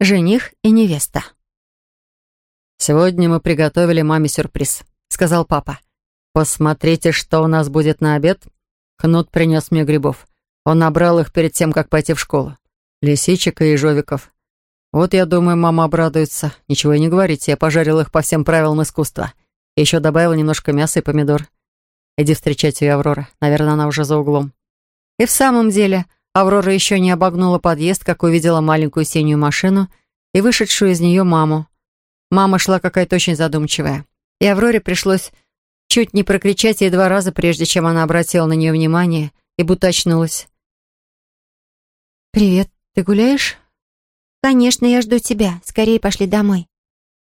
Жених и невеста. «Сегодня мы приготовили маме сюрприз», — сказал папа. «Посмотрите, что у нас будет на обед». Кнут принес мне грибов. Он набрал их перед тем, как пойти в школу. Лисичек и ежовиков. Вот, я думаю, мама обрадуется. Ничего и не говорите, я пожарил их по всем правилам искусства. Еще добавил немножко мяса и помидор. Иди встречать ее, Аврора. Наверное, она уже за углом. И в самом деле, Аврора еще не обогнула подъезд, как увидела маленькую синюю машину и вышедшую из нее маму. Мама шла какая-то очень задумчивая. И Авроре пришлось чуть не прокричать ей два раза, прежде чем она обратила на нее внимание и будто очнулась. «Привет, ты гуляешь?» «Конечно, я жду тебя. Скорее пошли домой».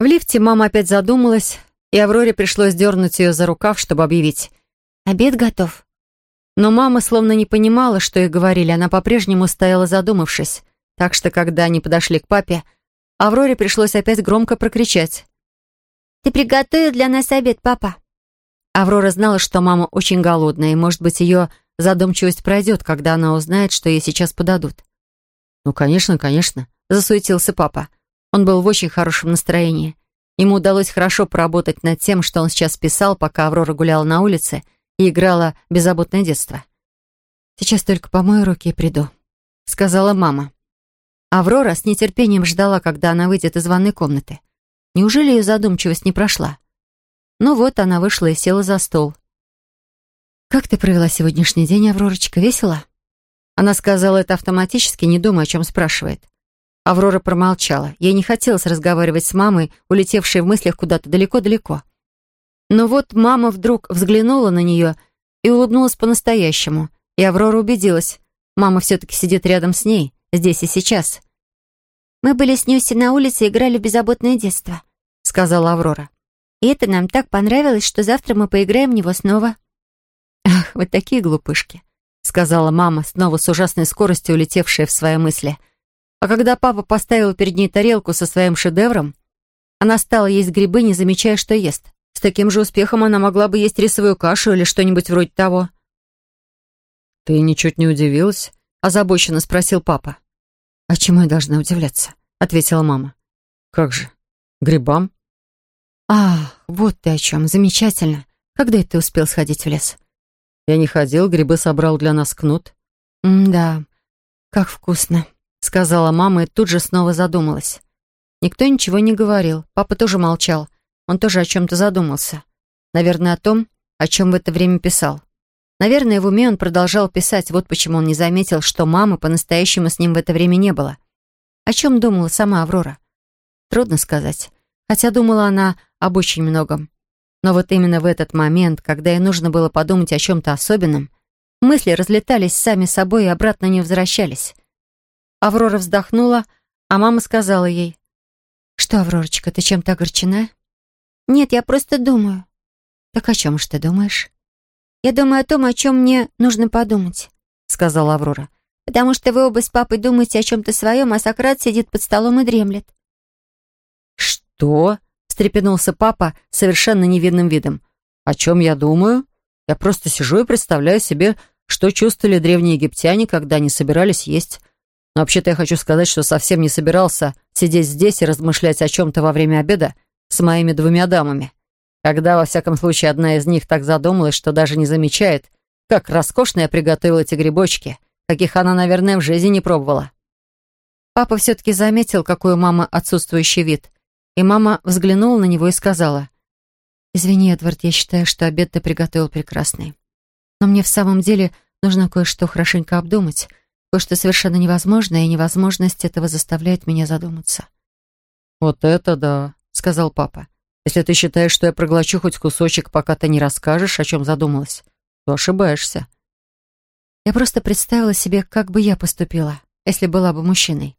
В лифте мама опять задумалась, и Авроре пришлось дернуть ее за рукав, чтобы объявить. «Обед готов». Но мама словно не понимала, что их говорили, она по-прежнему стояла задумавшись. Так что, когда они подошли к папе, Авроре пришлось опять громко прокричать. «Ты приготовил для нас обед, папа?» Аврора знала, что мама очень голодная, и, может быть, ее задумчивость пройдет, когда она узнает, что ей сейчас подадут. «Ну, конечно, конечно», — засуетился папа. Он был в очень хорошем настроении. Ему удалось хорошо поработать над тем, что он сейчас писал, пока Аврора гуляла на улице и играла беззаботное детство. «Сейчас только помою руки и приду», — сказала мама. Аврора с нетерпением ждала, когда она выйдет из ванной комнаты. Неужели ее задумчивость не прошла? Ну вот, она вышла и села за стол. «Как ты провела сегодняшний день, Авророчка? Весело?» Она сказала это автоматически, не думая, о чем спрашивает. Аврора промолчала. Ей не хотелось разговаривать с мамой, улетевшей в мыслях куда-то далеко-далеко. Но вот мама вдруг взглянула на нее и улыбнулась по-настоящему. И Аврора убедилась, мама все-таки сидит рядом с ней, здесь и сейчас. «Мы были с Нюси на улице и играли в беззаботное детство», — сказала Аврора. «И это нам так понравилось, что завтра мы поиграем в него снова». «Ах, вот такие глупышки», — сказала мама, снова с ужасной скоростью улетевшая в свои мысли. А когда папа поставил перед ней тарелку со своим шедевром, она стала есть грибы, не замечая, что ест. С таким же успехом она могла бы есть рисовую кашу или что-нибудь вроде того. «Ты ничуть не удивилась?» — озабоченно спросил папа. «А чему я должна удивляться?» — ответила мама. «Как же? Грибам?» «Ах, вот ты о чем. Замечательно. Когда это ты успел сходить в лес?» «Я не ходил, грибы собрал для нас кнут». «Да, как вкусно», — сказала мама и тут же снова задумалась. Никто ничего не говорил. Папа тоже молчал. Он тоже о чем-то задумался. Наверное, о том, о чем в это время писал. Наверное, в уме он продолжал писать, вот почему он не заметил, что мамы по-настоящему с ним в это время не было. О чем думала сама Аврора? Трудно сказать. Хотя думала она об очень многом. Но вот именно в этот момент, когда ей нужно было подумать о чем-то особенном, мысли разлетались сами собой и обратно не возвращались. Аврора вздохнула, а мама сказала ей, «Что, Авророчка, ты чем-то огорчена?» «Нет, я просто думаю». «Так о чем же ты думаешь?» «Я думаю о том, о чем мне нужно подумать», — сказала Аврора. «Потому что вы оба с папой думаете о чем-то своем, а Сократ сидит под столом и дремлет». «Что?» — встрепенулся папа совершенно невидным видом. «О чем я думаю? Я просто сижу и представляю себе, что чувствовали древние египтяне, когда они собирались есть. Но вообще-то я хочу сказать, что совсем не собирался сидеть здесь и размышлять о чем-то во время обеда с моими двумя дамами когда, во всяком случае, одна из них так задумалась, что даже не замечает, как роскошно я приготовила эти грибочки, каких она, наверное, в жизни не пробовала. Папа все-таки заметил, какой у мамы отсутствующий вид, и мама взглянула на него и сказала, «Извини, Эдвард, я считаю, что обед ты приготовил прекрасный. Но мне в самом деле нужно кое-что хорошенько обдумать, кое-что совершенно невозможное, и невозможность этого заставляет меня задуматься». «Вот это да», — сказал папа. Если ты считаешь, что я проглочу хоть кусочек, пока ты не расскажешь, о чем задумалась, то ошибаешься. Я просто представила себе, как бы я поступила, если была бы мужчиной.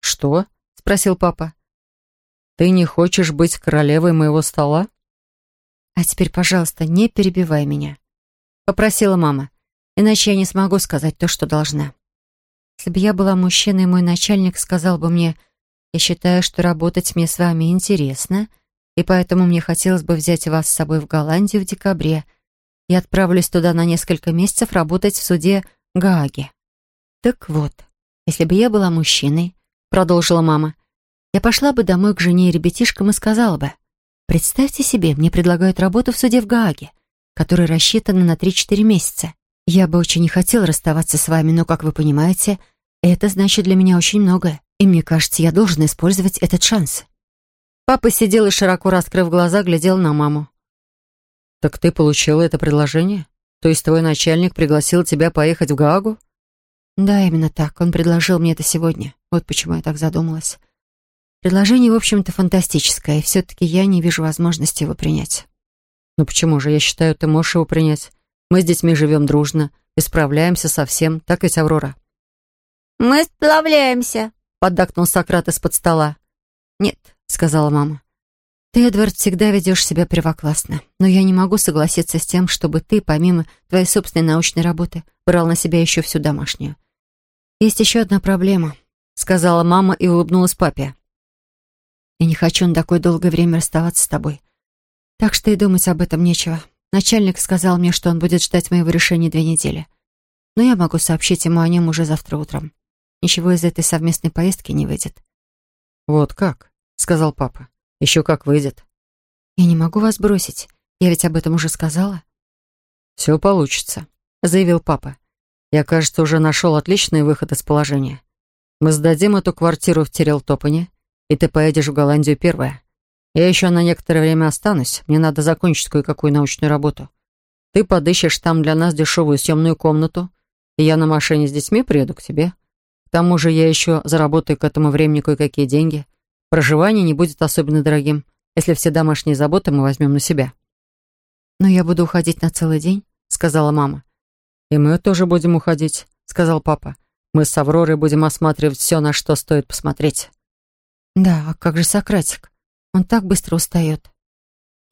«Что?» — спросил папа. «Ты не хочешь быть королевой моего стола?» «А теперь, пожалуйста, не перебивай меня», — попросила мама, «иначе я не смогу сказать то, что должна. Если бы я была мужчиной, мой начальник сказал бы мне, «Я считаю, что работать мне с вами интересно», и поэтому мне хотелось бы взять вас с собой в Голландию в декабре. Я отправлюсь туда на несколько месяцев работать в суде Гааге. Так вот, если бы я была мужчиной, продолжила мама, я пошла бы домой к жене и ребятишкам и сказала бы, «Представьте себе, мне предлагают работу в суде в Гааге, которая рассчитана на 3-4 месяца. Я бы очень не хотела расставаться с вами, но, как вы понимаете, это значит для меня очень многое, и мне кажется, я должен использовать этот шанс». Папа сидел и, широко раскрыв глаза, глядел на маму. «Так ты получила это предложение? То есть твой начальник пригласил тебя поехать в Гаагу?» «Да, именно так. Он предложил мне это сегодня. Вот почему я так задумалась. Предложение, в общем-то, фантастическое, и все-таки я не вижу возможности его принять». «Ну почему же? Я считаю, ты можешь его принять. Мы с детьми живем дружно и справляемся со всем. Так ведь, Аврора?» «Мы справляемся», — поддакнул Сократ из-под стола. «Нет, — сказала мама. «Ты, Эдвард, всегда ведешь себя первоклассно, но я не могу согласиться с тем, чтобы ты, помимо твоей собственной научной работы, брал на себя еще всю домашнюю. Есть еще одна проблема», — сказала мама и улыбнулась папе. «Я не хочу на такое долгое время расставаться с тобой. Так что и думать об этом нечего. Начальник сказал мне, что он будет ждать моего решения две недели. Но я могу сообщить ему о нем уже завтра утром. Ничего из этой совместной поездки не выйдет». «Вот как?» сказал папа. «Еще как выйдет». «Я не могу вас бросить. Я ведь об этом уже сказала». «Все получится», — заявил папа. «Я, кажется, уже нашел отличный выход из положения. Мы сдадим эту квартиру в Терелтопане, и ты поедешь в Голландию первая. Я еще на некоторое время останусь. Мне надо закончить кое-какую научную работу. Ты подыщешь там для нас дешевую съемную комнату, и я на машине с детьми приеду к тебе. К тому же я еще заработаю к этому времени кое-какие деньги. Проживание не будет особенно дорогим, если все домашние заботы мы возьмем на себя». «Но я буду уходить на целый день», — сказала мама. «И мы тоже будем уходить», — сказал папа. «Мы с Авророй будем осматривать все, на что стоит посмотреть». «Да, а как же Сократик? Он так быстро устает».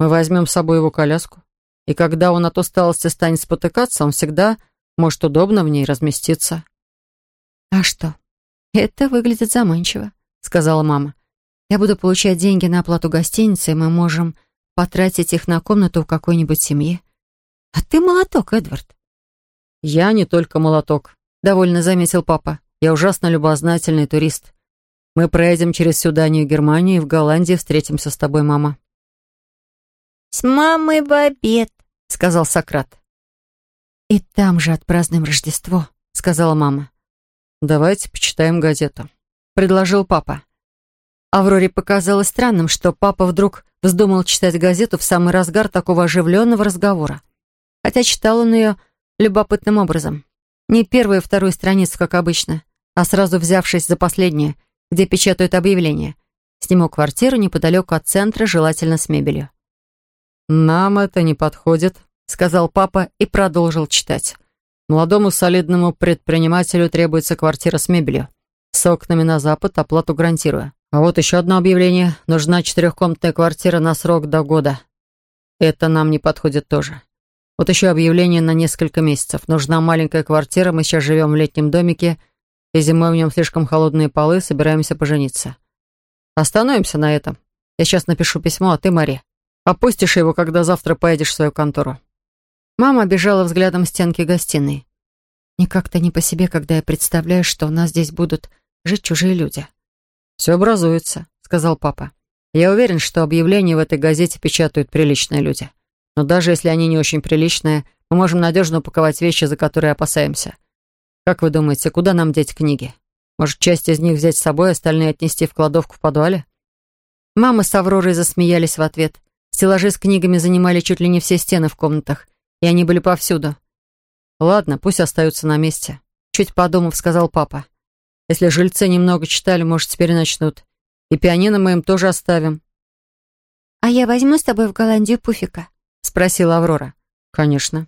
«Мы возьмем с собой его коляску, и когда он от усталости станет спотыкаться, он всегда может удобно в ней разместиться». «А что? Это выглядит заманчиво», — сказала мама. Я буду получать деньги на оплату гостиницы, и мы можем потратить их на комнату в какой-нибудь семье. А ты молоток, Эдвард. Я не только молоток, довольно заметил папа. Я ужасно любознательный турист. Мы проедем через всю Данию и Германию и в Голландии встретимся с тобой, мама. С мамой в обед, сказал Сократ. И там же отпразднуем Рождество, сказала мама. Давайте почитаем газету, предложил папа. Авроре показалось странным, что папа вдруг вздумал читать газету в самый разгар такого оживленного разговора. Хотя читал он ее любопытным образом. Не первую и вторую страницу, как обычно, а сразу взявшись за последнюю, где печатают объявление. Сниму квартиру неподалеку от центра, желательно с мебелью. «Нам это не подходит», — сказал папа и продолжил читать. «Молодому солидному предпринимателю требуется квартира с мебелью. С окнами на запад, оплату гарантируя. А вот еще одно объявление. Нужна четырехкомнатная квартира на срок до года. Это нам не подходит тоже. Вот еще объявление на несколько месяцев. Нужна маленькая квартира, мы сейчас живем в летнем домике, и зимой в нем слишком холодные полы, собираемся пожениться. Остановимся на этом. Я сейчас напишу письмо, а ты, Мари, опустишь его, когда завтра поедешь в свою контору. Мама обижала взглядом стенки гостиной. Мне как-то не по себе, когда я представляю, что у нас здесь будут жить чужие люди. «Все образуется», — сказал папа. «Я уверен, что объявления в этой газете печатают приличные люди. Но даже если они не очень приличные, мы можем надежно упаковать вещи, за которые опасаемся. Как вы думаете, куда нам деть книги? Может, часть из них взять с собой, остальные отнести в кладовку в подвале?» Мама с Авророй засмеялись в ответ. Стеллажи с книгами занимали чуть ли не все стены в комнатах, и они были повсюду. «Ладно, пусть остаются на месте», — чуть подумав, сказал папа. Если жильцы немного читали, может, теперь начнут. И пианино мы им тоже оставим». «А я возьму с тобой в Голландию пуфика?» — спросила Аврора. «Конечно».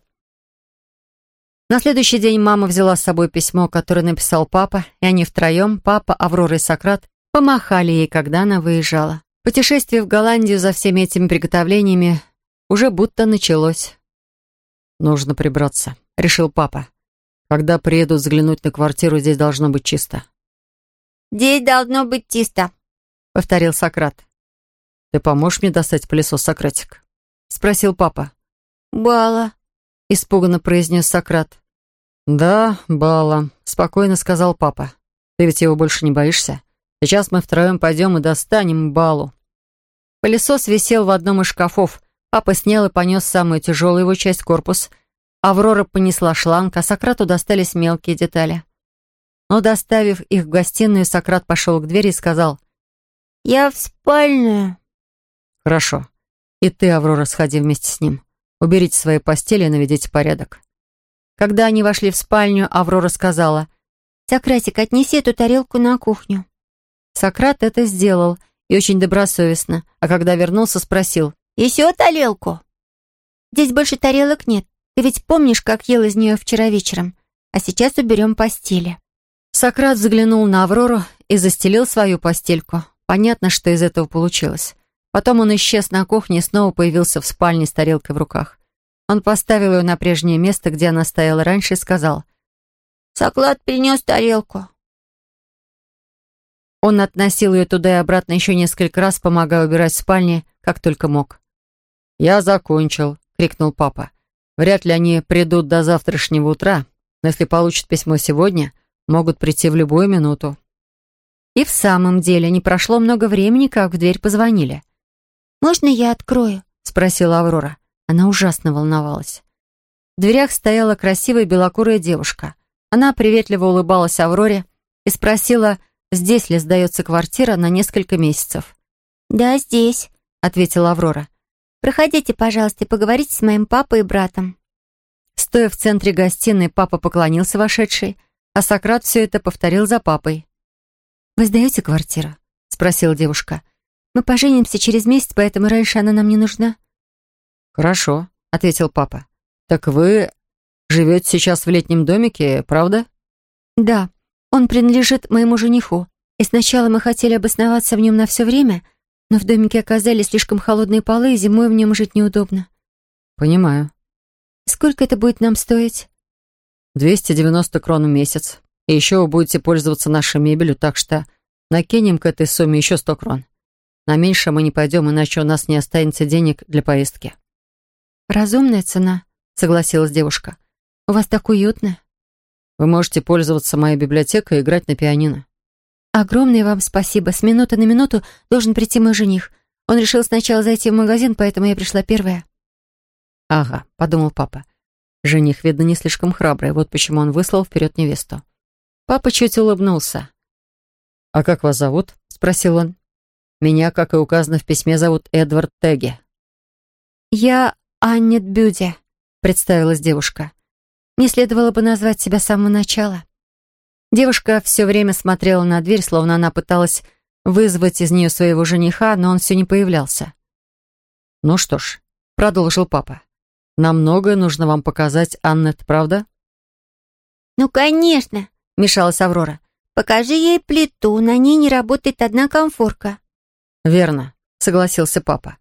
На следующий день мама взяла с собой письмо, которое написал папа, и они втроем, папа, Аврора и Сократ, помахали ей, когда она выезжала. Путешествие в Голландию за всеми этими приготовлениями уже будто началось. «Нужно прибраться», — решил папа. Когда приедут взглянуть на квартиру, здесь должно быть чисто». «Здесь должно быть чисто», — повторил Сократ. «Ты поможешь мне достать пылесос, Сократик?» — спросил папа. «Бала», — испуганно произнес Сократ. «Да, Бала», — спокойно сказал папа. «Ты ведь его больше не боишься? Сейчас мы втроем пойдем и достанем балу». Пылесос висел в одном из шкафов. Папа снял и понес самую тяжелую его часть корпус. Аврора понесла шланг, а Сократу достались мелкие детали. Но, доставив их в гостиную, Сократ пошел к двери и сказал «Я в спальную». «Хорошо. И ты, Аврора, сходи вместе с ним. Уберите свои постели и наведите порядок». Когда они вошли в спальню, Аврора сказала «Сократик, отнеси эту тарелку на кухню». Сократ это сделал, и очень добросовестно, а когда вернулся, спросил «Еще тарелку?» «Здесь больше тарелок нет. Ты ведь помнишь, как ел из нее вчера вечером? А сейчас уберем постели». Сократ взглянул на Аврору и застелил свою постельку. Понятно, что из этого получилось. Потом он исчез на кухне и снова появился в спальне с тарелкой в руках. Он поставил ее на прежнее место, где она стояла раньше, и сказал «Соклад принес тарелку». Он относил ее туда и обратно еще несколько раз, помогая убирать в спальне, как только мог. «Я закончил», — крикнул папа. «Вряд ли они придут до завтрашнего утра, но если получат письмо сегодня, могут прийти в любую минуту». И в самом деле не прошло много времени, как в дверь позвонили. «Можно я открою?» — спросила Аврора. Она ужасно волновалась. В дверях стояла красивая белокурая девушка. Она приветливо улыбалась Авроре и спросила, здесь ли сдается квартира на несколько месяцев. «Да, здесь», — ответила Аврора. «Проходите, пожалуйста, и поговорите с моим папой и братом». Стоя в центре гостиной, папа поклонился вошедшей, а Сократ все это повторил за папой. «Вы сдаете квартиру?» — спросила девушка. «Мы поженимся через месяц, поэтому раньше она нам не нужна». «Хорошо», — ответил папа. «Так вы живете сейчас в летнем домике, правда?» «Да», он принадлежит моему жениху, и сначала мы хотели обосноваться в нем на все время, но в домике оказались слишком холодные полы, и зимой в нем жить неудобно». «Понимаю». «Сколько это будет нам стоить?» «290 крон в месяц. И еще вы будете пользоваться нашей мебелью, так что накинем к этой сумме еще 100 крон. На меньше мы не пойдем, иначе у нас не останется денег для поездки». «Разумная цена», — согласилась девушка. «У вас так уютно». Вы можете пользоваться моей библиотекой и играть на пианино». «Огромное вам спасибо. С минуты на минуту должен прийти мой жених. Он решил сначала зайти в магазин, поэтому я пришла первая». «Ага», — подумал папа. Жених, видно, не слишком храбрый, вот почему он выслал вперед невесту. Папа чуть улыбнулся. «А как вас зовут?» — спросил он. «Меня, как и указано в письме, зовут Эдвард Тегги». «Я Аннет Бюди», — представилась девушка. Не следовало бы назвать себя с самого начала. Девушка все время смотрела на дверь, словно она пыталась вызвать из нее своего жениха, но он все не появлялся. «Ну что ж», — продолжил папа, — «нам многое нужно вам показать, Аннет, правда?» «Ну, конечно», — мешалась Аврора. «Покажи ей плиту, на ней не работает одна комфорка». «Верно», — согласился папа.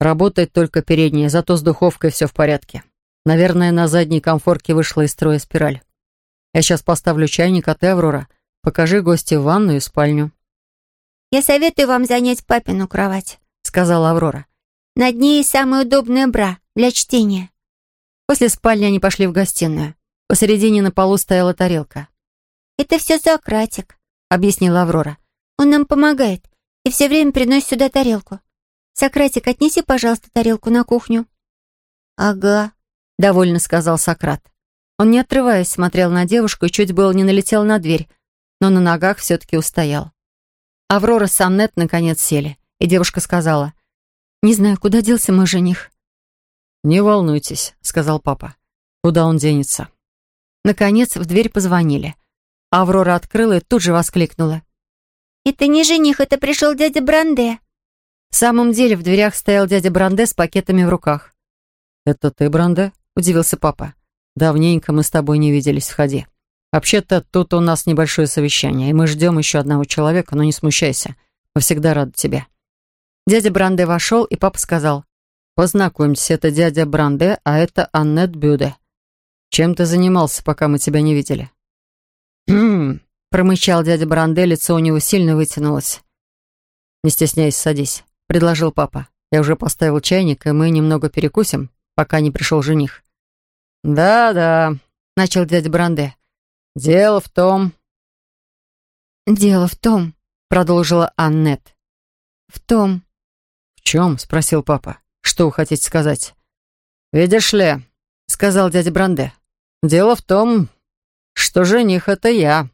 «Работает только передняя, зато с духовкой все в порядке». Наверное, на задней комфорке вышла из строя спираль. Я сейчас поставлю чайник, а ты, Аврора, покажи гости в ванную и спальню. «Я советую вам занять папину кровать», — сказала Аврора. «Над ней самая удобная бра для чтения». После спальни они пошли в гостиную. Посередине на полу стояла тарелка. «Это все Сократик», — объяснила Аврора. «Он нам помогает и все время приносит сюда тарелку. Сократик, отнеси, пожалуйста, тарелку на кухню». «Ага», — довольно сказал Сократ. Он, не отрываясь, смотрел на девушку и чуть было не налетел на дверь, но на ногах все-таки устоял. Аврора с Аннет наконец сели, и девушка сказала, «Не знаю, куда делся мой жених». «Не волнуйтесь», — сказал папа. «Куда он денется?» Наконец в дверь позвонили. Аврора открыла и тут же воскликнула. «Это не жених, это пришел дядя Бранде». В самом деле в дверях стоял дядя Бранде с пакетами в руках. «Это ты, Бранде?» — удивился папа. «Давненько мы с тобой не виделись, входи. Вообще-то тут у нас небольшое совещание, и мы ждем еще одного человека, но не смущайся. Мы всегда рады тебе». Дядя Бранде вошел, и папа сказал, «Познакомься, это дядя Бранде, а это Аннет Бюде. Чем ты занимался, пока мы тебя не видели?» «Хм...» — промычал дядя Бранде, лицо у него сильно вытянулось. «Не стесняйся, садись», — предложил папа. «Я уже поставил чайник, и мы немного перекусим, пока не пришел жених. «Да-да», — начал дядя Бранде. «Дело в том...» «Дело в том», — продолжила Аннет. «В том». «В чем?» — спросил папа. «Что вы хотите сказать?» «Видишь ли», — сказал дядя Бранде, — «дело в том, что жених — это я».